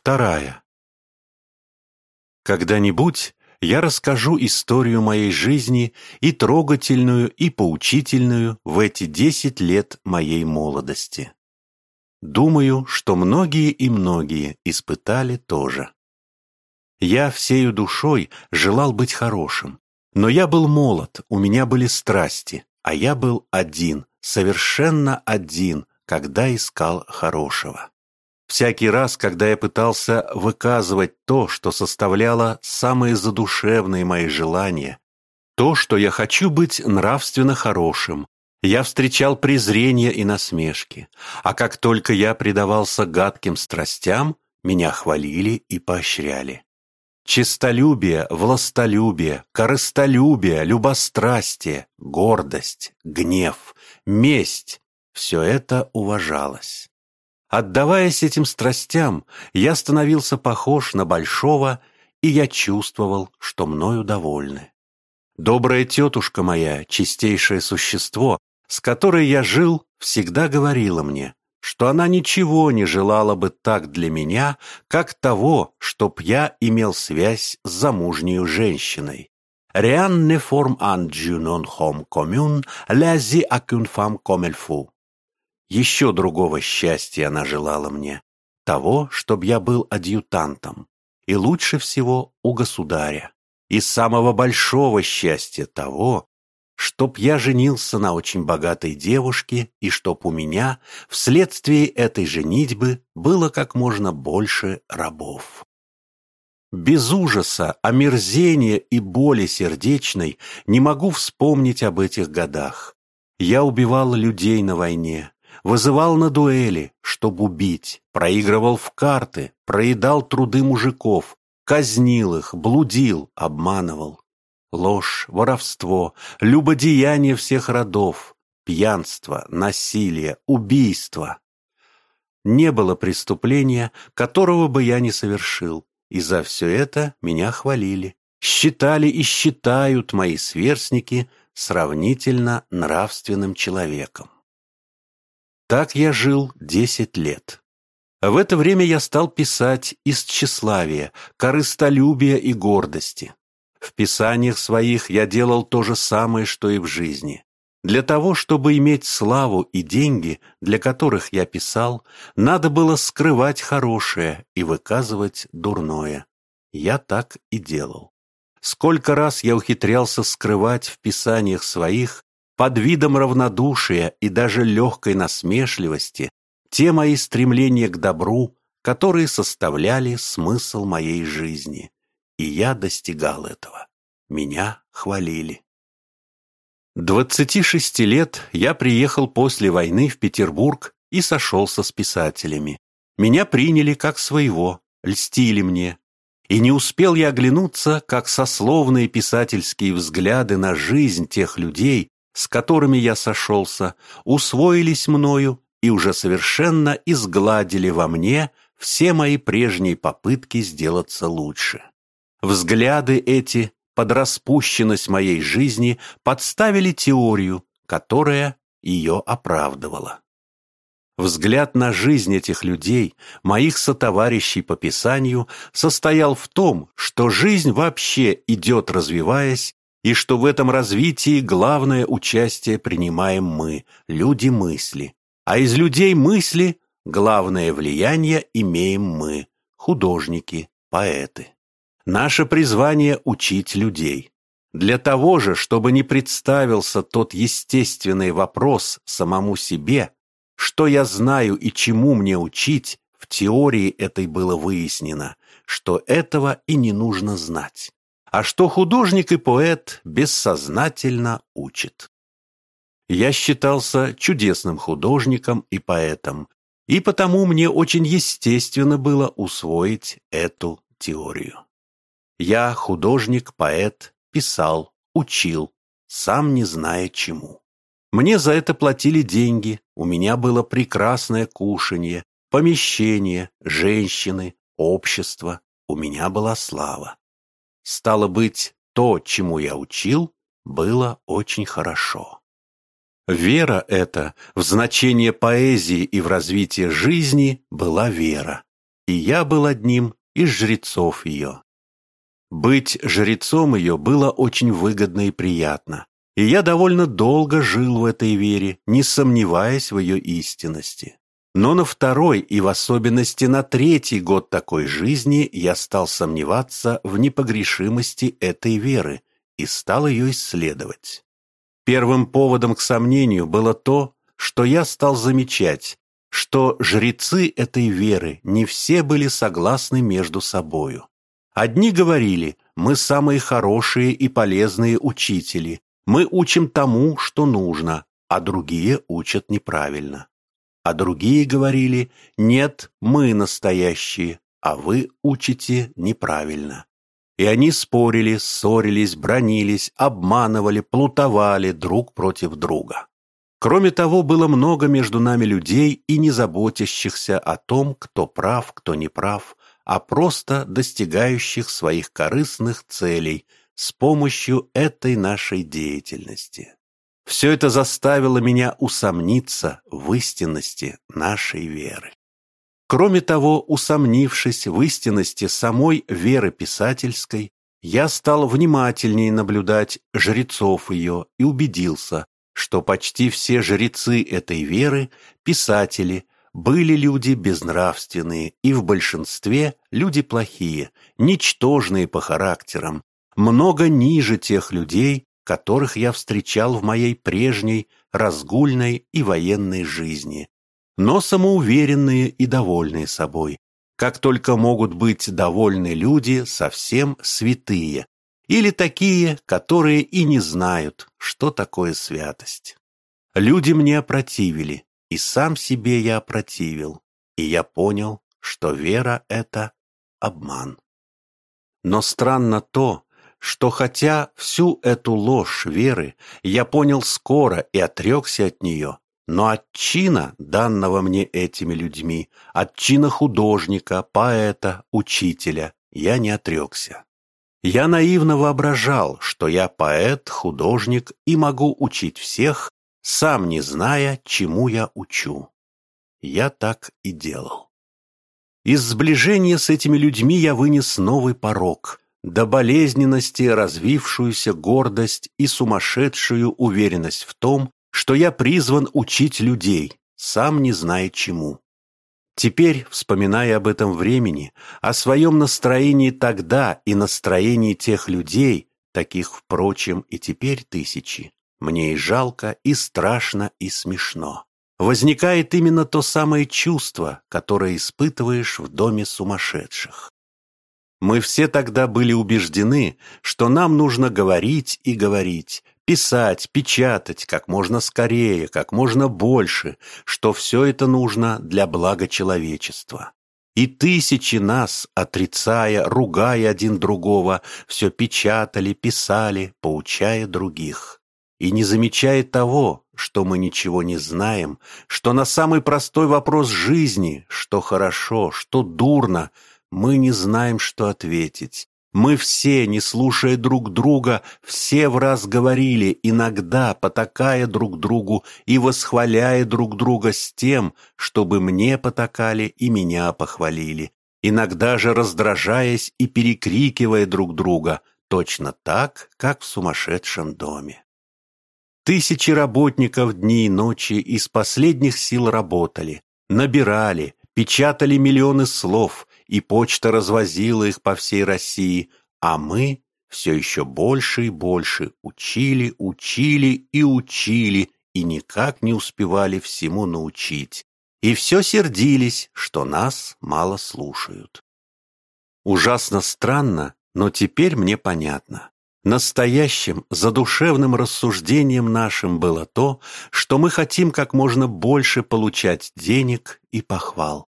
Вторая. Когда-нибудь я расскажу историю моей жизни и трогательную, и поучительную в эти десять лет моей молодости. Думаю, что многие и многие испытали тоже. Я всею душой желал быть хорошим, но я был молод, у меня были страсти, а я был один, совершенно один, когда искал хорошего. Всякий раз, когда я пытался выказывать то, что составляло самые задушевные мои желания, то, что я хочу быть нравственно хорошим, я встречал презрение и насмешки, а как только я предавался гадким страстям, меня хвалили и поощряли. Чистолюбие, властолюбие, корыстолюбие, любострастие, гордость, гнев, месть – все это уважалось. Отдаваясь этим страстям, я становился похож на большого, и я чувствовал, что мною довольны. Добрая тетушка моя, чистейшее существо, с которой я жил, всегда говорила мне, что она ничего не желала бы так для меня, как того, чтоб я имел связь с замужней женщиной. «Rien ne forme un non homme commun, l'asie à qu'une femme comme il faut». Еще другого счастья она желала мне, того, чтоб я был адъютантом, и лучше всего у государя, и самого большого счастья того, чтоб я женился на очень богатой девушке и чтоб у меня вследствие этой женитьбы было как можно больше рабов. Без ужаса, омерзения и боли сердечной не могу вспомнить об этих годах. Я убивал людей на войне, вызывал на дуэли, чтоб убить, проигрывал в карты, проедал труды мужиков, казнил их, блудил, обманывал ложь, воровство, любодеяние всех родов, пьянство, насилие, убийство. Не было преступления, которого бы я не совершил, и за все это меня хвалили. Считали и считают мои сверстники сравнительно нравственным человеком. Так я жил десять лет. В это время я стал писать из тщеславия, корыстолюбия и гордости. В писаниях своих я делал то же самое, что и в жизни. Для того, чтобы иметь славу и деньги, для которых я писал, надо было скрывать хорошее и выказывать дурное. Я так и делал. Сколько раз я ухитрялся скрывать в писаниях своих под видом равнодушия и даже легкой насмешливости те мои стремления к добру, которые составляли смысл моей жизни. И я достигал этого. Меня хвалили. Двадцати шести лет я приехал после войны в Петербург и сошелся с писателями. Меня приняли как своего, льстили мне. И не успел я оглянуться, как сословные писательские взгляды на жизнь тех людей, с которыми я сошелся, усвоились мною и уже совершенно изгладили во мне все мои прежние попытки сделаться лучше. Взгляды эти под распущенность моей жизни подставили теорию, которая ее оправдывала. Взгляд на жизнь этих людей, моих сотоварищей по Писанию, состоял в том, что жизнь вообще идет развиваясь, и что в этом развитии главное участие принимаем мы, люди мысли, а из людей мысли главное влияние имеем мы, художники, поэты. Наше призвание – учить людей. Для того же, чтобы не представился тот естественный вопрос самому себе, что я знаю и чему мне учить, в теории этой было выяснено, что этого и не нужно знать, а что художник и поэт бессознательно учит. Я считался чудесным художником и поэтом, и потому мне очень естественно было усвоить эту теорию. Я художник, поэт, писал, учил, сам не зная чему. Мне за это платили деньги, у меня было прекрасное кушанье, помещение, женщины, общество, у меня была слава. Стало быть, то, чему я учил, было очень хорошо. Вера эта в значение поэзии и в развитие жизни была вера. и я был одним из жрецов ее. Быть жрецом ее было очень выгодно и приятно, и я довольно долго жил в этой вере, не сомневаясь в ее истинности. Но на второй и в особенности на третий год такой жизни я стал сомневаться в непогрешимости этой веры и стал ее исследовать. Первым поводом к сомнению было то, что я стал замечать, что жрецы этой веры не все были согласны между собою. Одни говорили, мы самые хорошие и полезные учители, мы учим тому, что нужно, а другие учат неправильно. А другие говорили, нет, мы настоящие, а вы учите неправильно. И они спорили, ссорились, бронились, обманывали, плутовали друг против друга. Кроме того, было много между нами людей и не заботящихся о том, кто прав, кто не прав, а просто достигающих своих корыстных целей с помощью этой нашей деятельности. Все это заставило меня усомниться в истинности нашей веры. Кроме того, усомнившись в истинности самой веры писательской, я стал внимательнее наблюдать жрецов ее и убедился, что почти все жрецы этой веры, писатели, были люди безнравственные и в большинстве люди плохие, ничтожные по характерам, много ниже тех людей, которых я встречал в моей прежней разгульной и военной жизни, но самоуверенные и довольные собой, как только могут быть довольны люди совсем святые, или такие, которые и не знают, что такое святость. Люди мне опротивили, и сам себе я опротивил, и я понял, что вера — это обман. Но странно то, что хотя всю эту ложь веры я понял скоро и отрекся от нее, но от чина, данного мне этими людьми, от чина художника, поэта, учителя, я не отрекся. Я наивно воображал, что я поэт, художник и могу учить всех, сам не зная, чему я учу. Я так и делал. Из сближения с этими людьми я вынес новый порог, до болезненности развившуюся гордость и сумасшедшую уверенность в том, что я призван учить людей, сам не зная чему. Теперь, вспоминая об этом времени, о своем настроении тогда и настроении тех людей, таких, впрочем, и теперь тысячи, мне и жалко, и страшно, и смешно. Возникает именно то самое чувство, которое испытываешь в доме сумасшедших. Мы все тогда были убеждены, что нам нужно говорить и говорить, писать, печатать как можно скорее, как можно больше, что все это нужно для блага человечества. И тысячи нас, отрицая, ругая один другого, все печатали, писали, поучая других. И не замечая того, что мы ничего не знаем, что на самый простой вопрос жизни, что хорошо, что дурно, мы не знаем, что ответить, мы все, не слушая друг друга, все в раз говорили, иногда потакая друг другу и восхваляя друг друга с тем, чтобы мне потакали и меня похвалили, иногда же раздражаясь и перекрикивая друг друга, точно так, как в сумасшедшем доме. Тысячи работников дни и ночи из последних сил работали, набирали, печатали миллионы слов, и почта развозила их по всей России, а мы все еще больше и больше учили, учили и учили, и никак не успевали всему научить. И все сердились, что нас мало слушают. Ужасно странно, но теперь мне понятно. Настоящим, задушевным рассуждением нашим было то, что мы хотим как можно больше получать денег и похвал.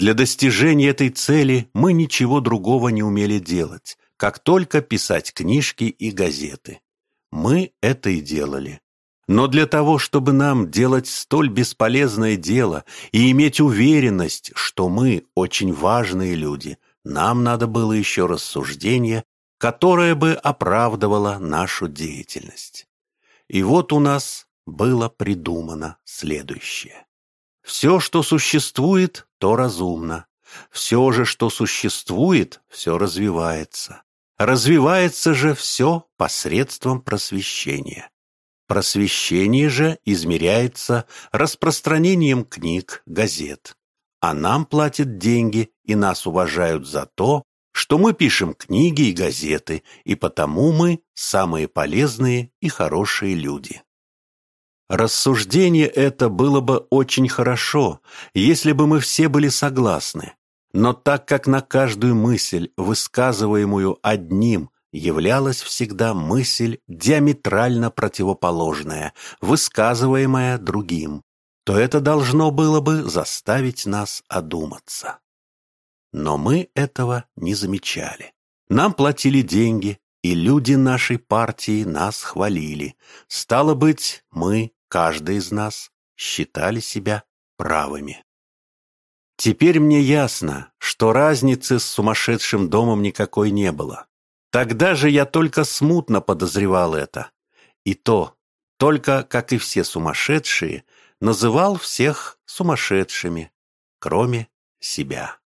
Для достижения этой цели мы ничего другого не умели делать, как только писать книжки и газеты. Мы это и делали. Но для того, чтобы нам делать столь бесполезное дело и иметь уверенность, что мы очень важные люди, нам надо было еще рассуждение, которое бы оправдывало нашу деятельность. И вот у нас было придумано следующее. Все, что существует, то разумно. Все же, что существует, все развивается. Развивается же все посредством просвещения. Просвещение же измеряется распространением книг, газет. А нам платят деньги и нас уважают за то, что мы пишем книги и газеты, и потому мы самые полезные и хорошие люди. Рассуждение это было бы очень хорошо, если бы мы все были согласны. Но так как на каждую мысль, высказываемую одним, являлась всегда мысль диаметрально противоположная, высказываемая другим, то это должно было бы заставить нас одуматься. Но мы этого не замечали. Нам платили деньги, и люди нашей партии нас хвалили. Стало быть, мы, каждый из нас, считали себя правыми. Теперь мне ясно, что разницы с сумасшедшим домом никакой не было. Тогда же я только смутно подозревал это. И то, только, как и все сумасшедшие, называл всех сумасшедшими, кроме себя.